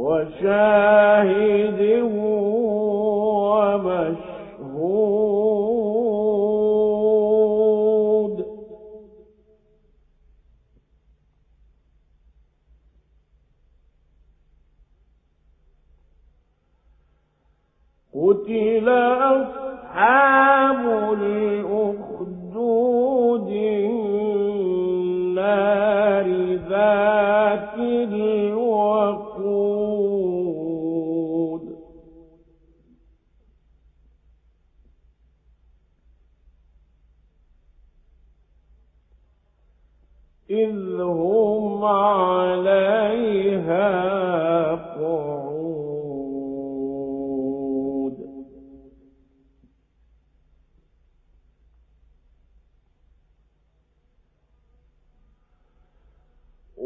قتل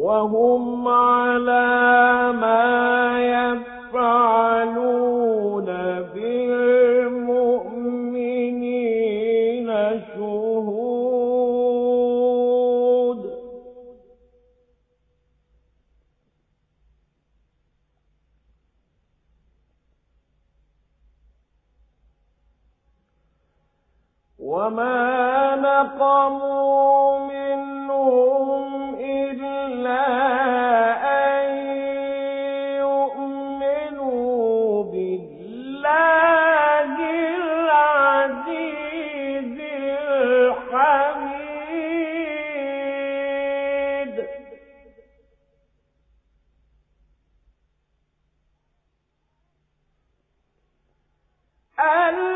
وهم على ما يفعلون أن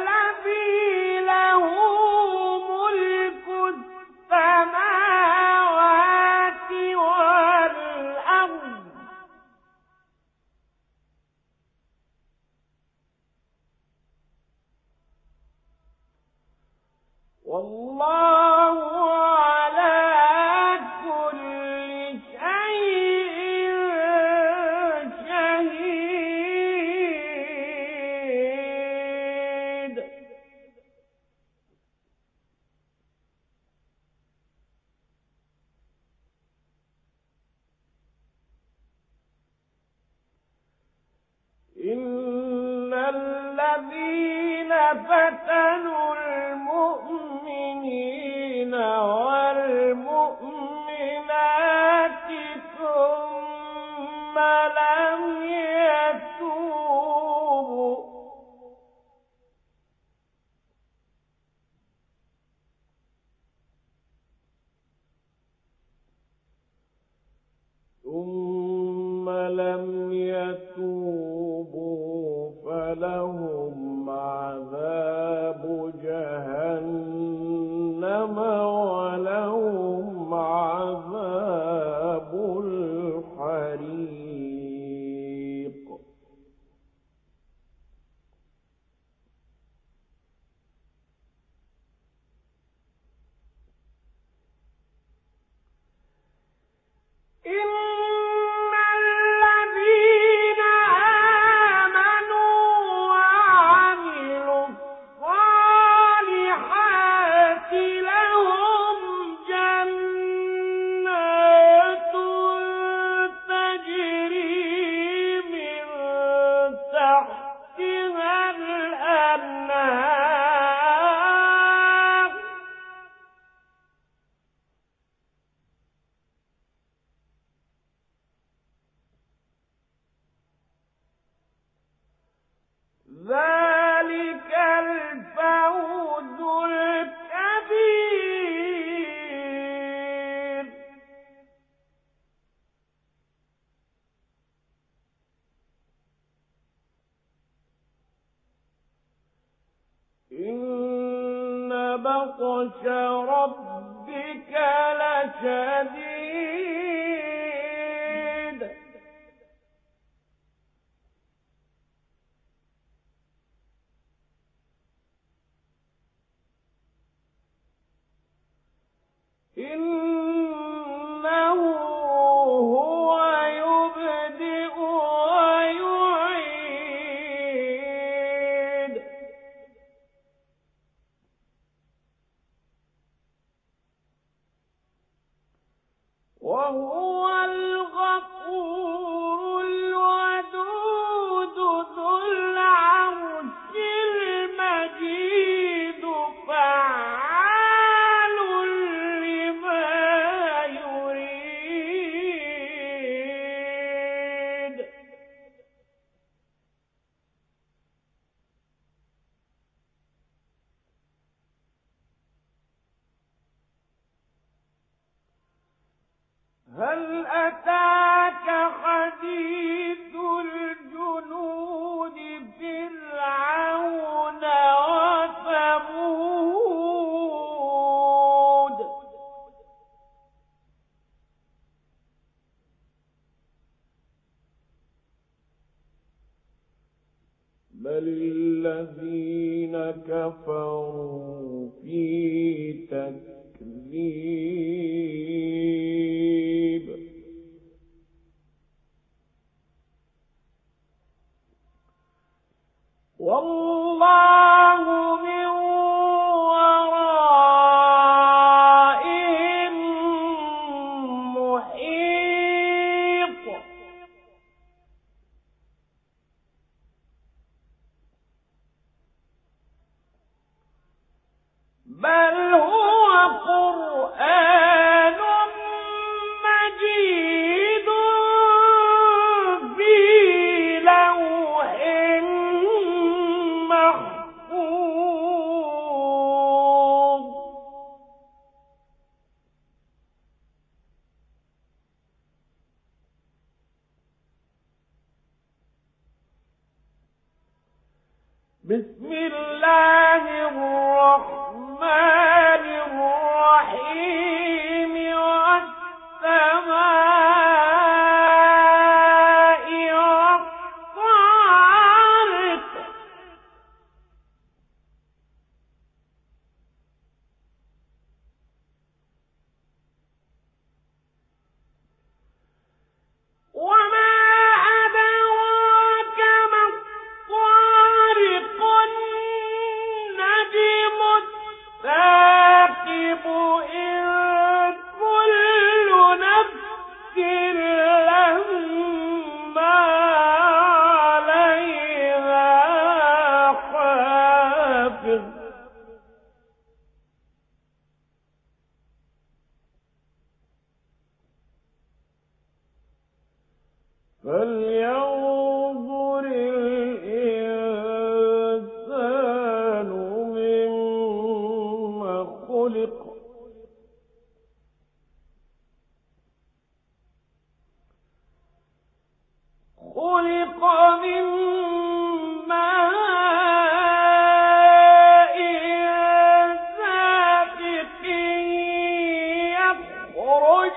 هل أتاك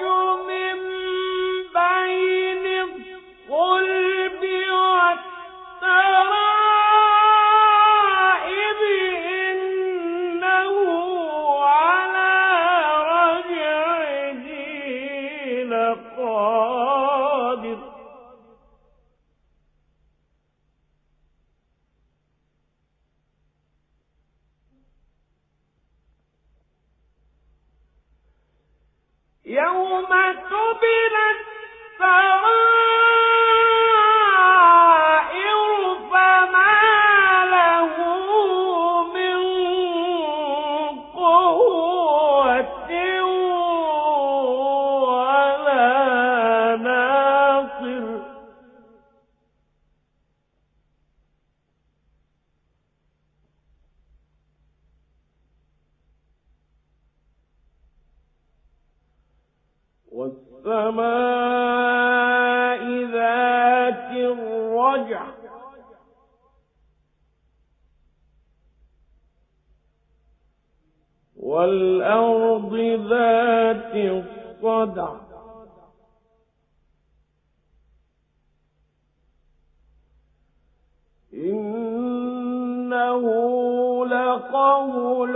يخرج والسماء ذات الرجع. والأرض ذات الصدع إنه لقول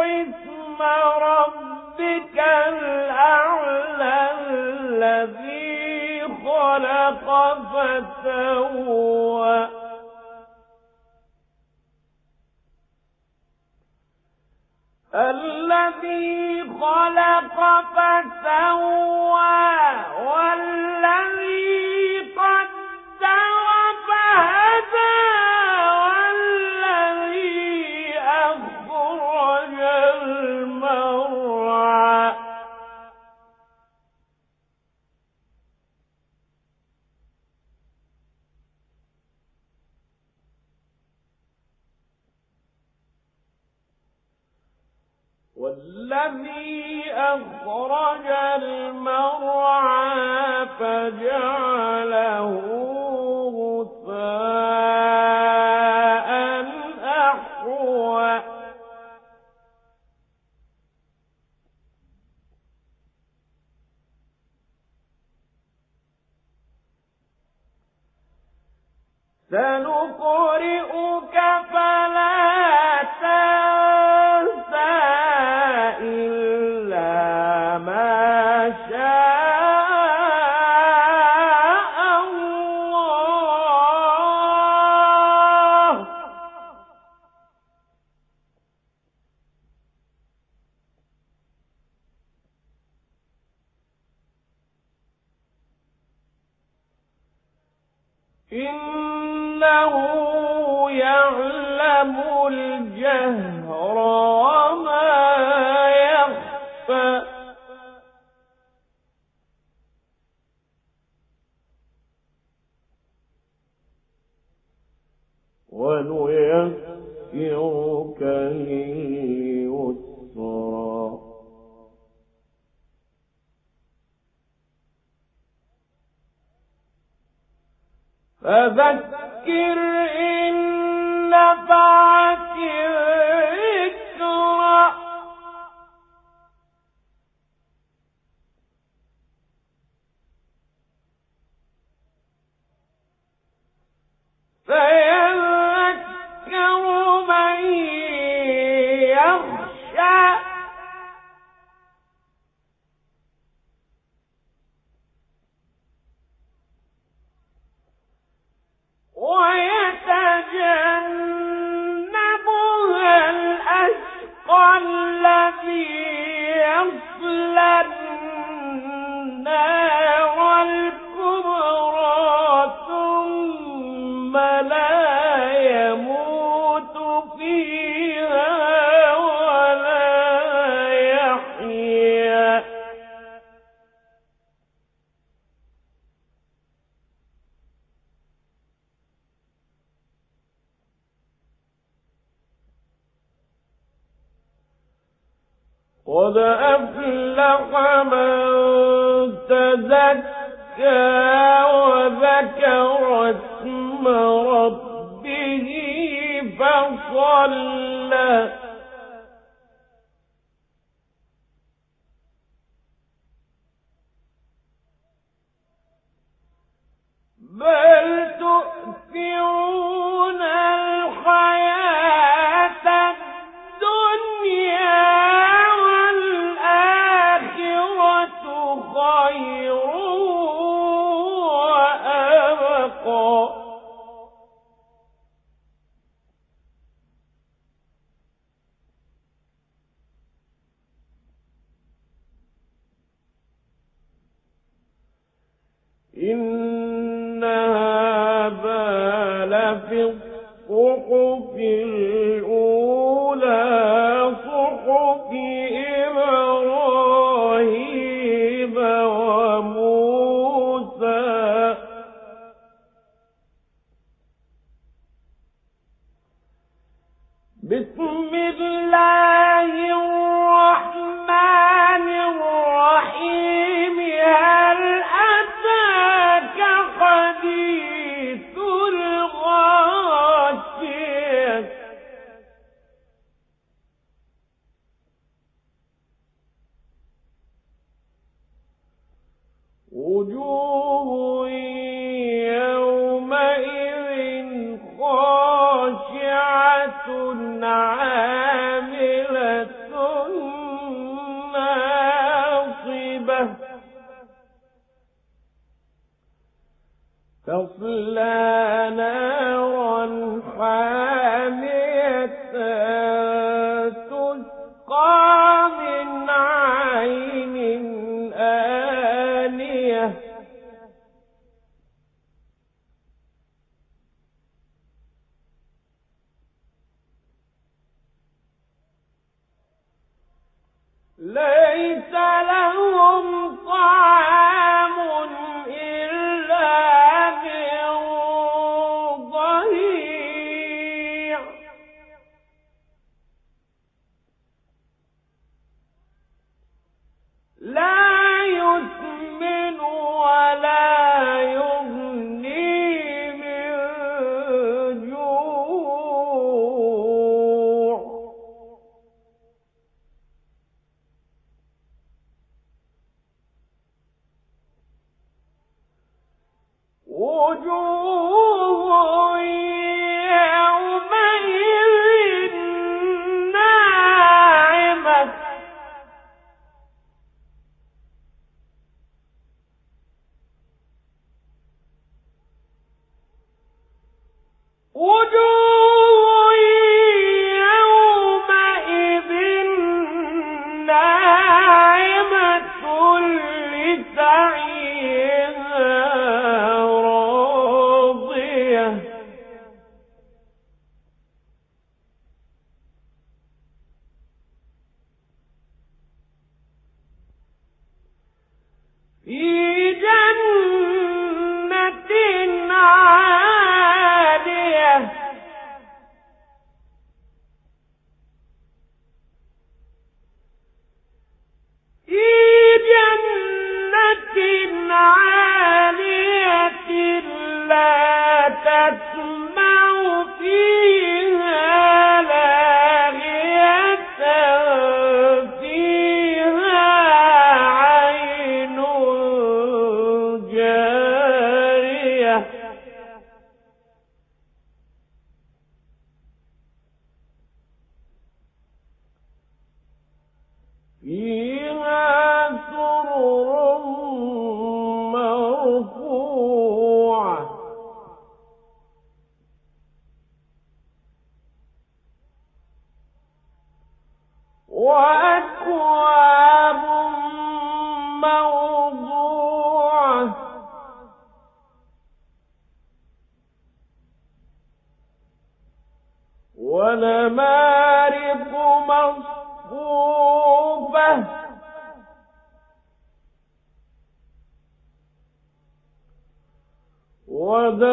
اسم ربك الأعلى الذي خلق فسوى. الذي خلق والذي جان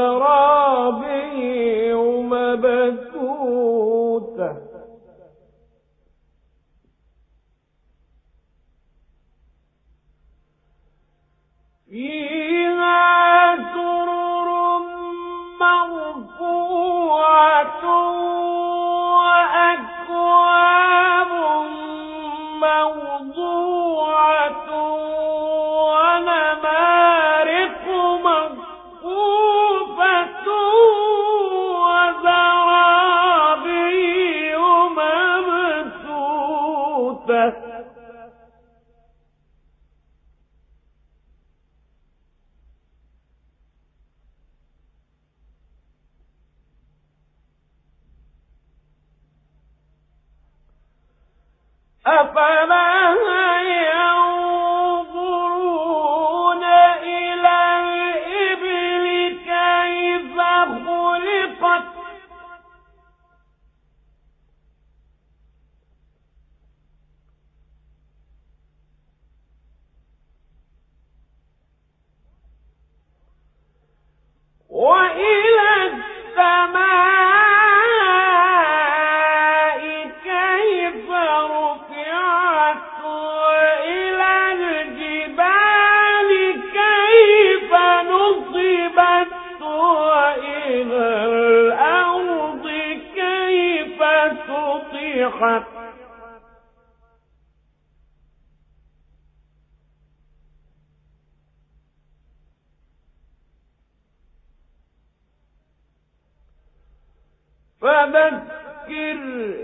وزرابي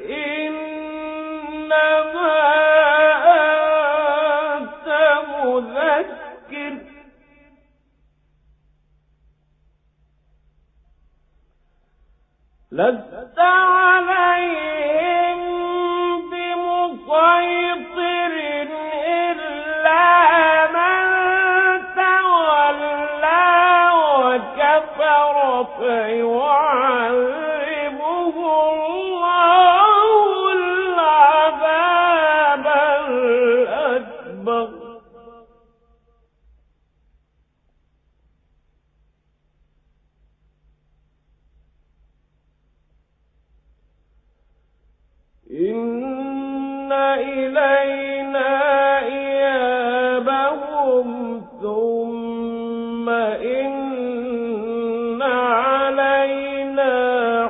إِنَّمَا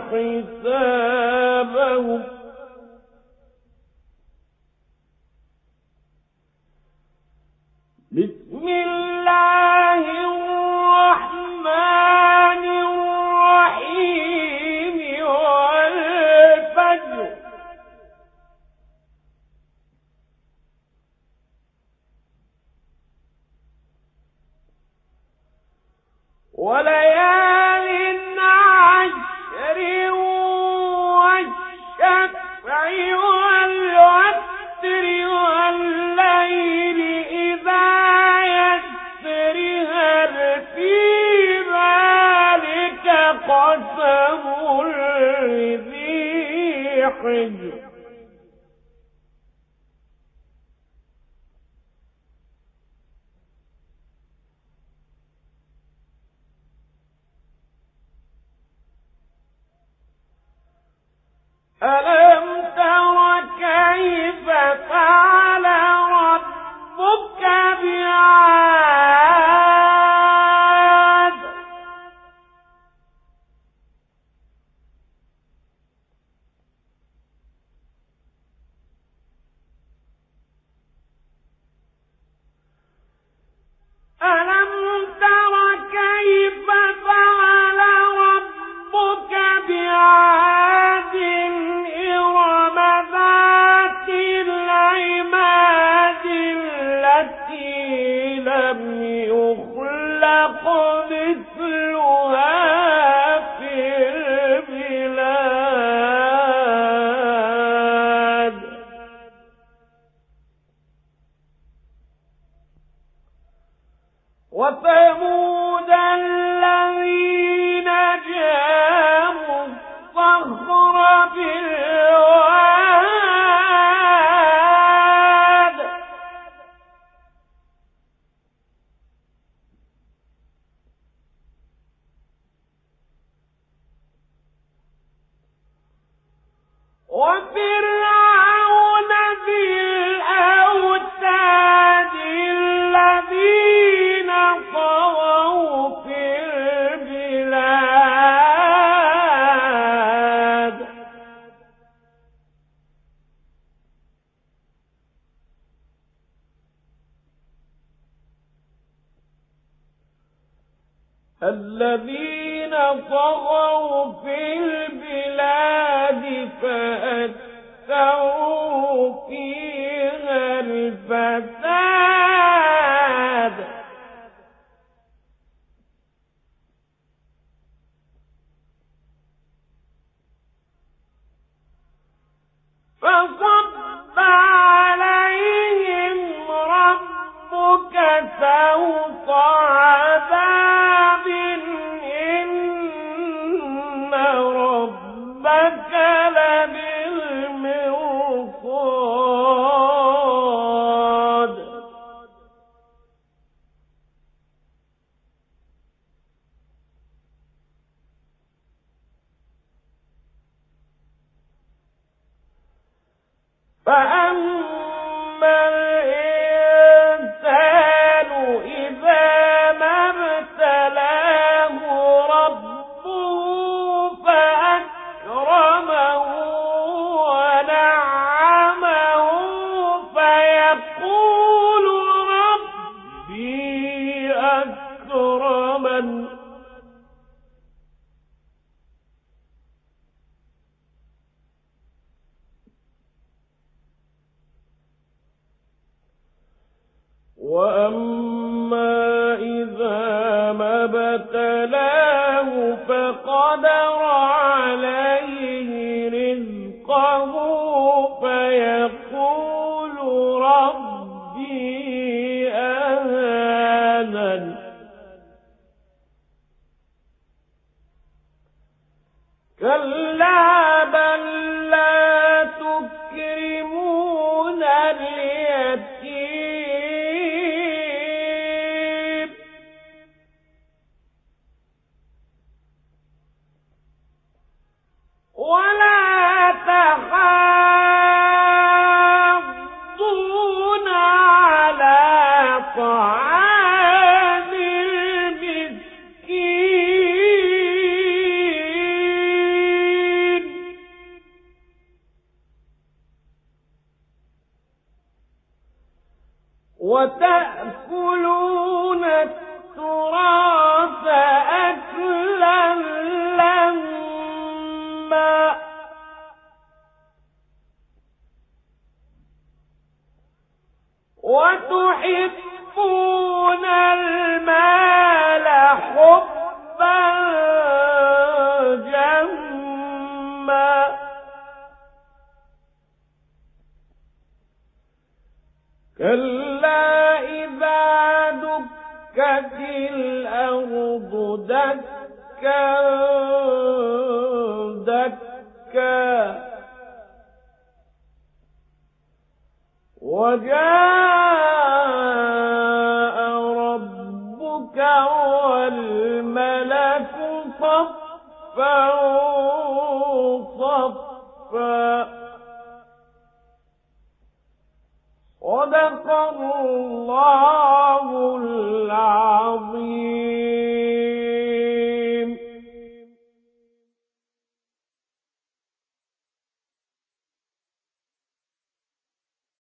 حساب ألا الذين طغوا في البلاد فأتوا فيها الفساد. فصب عليهم ربك سوط عليهم حبا جما كلا إذا دكت الأرض دكا دكا وجاء والملك صفا صفا. صدق الله العظيم.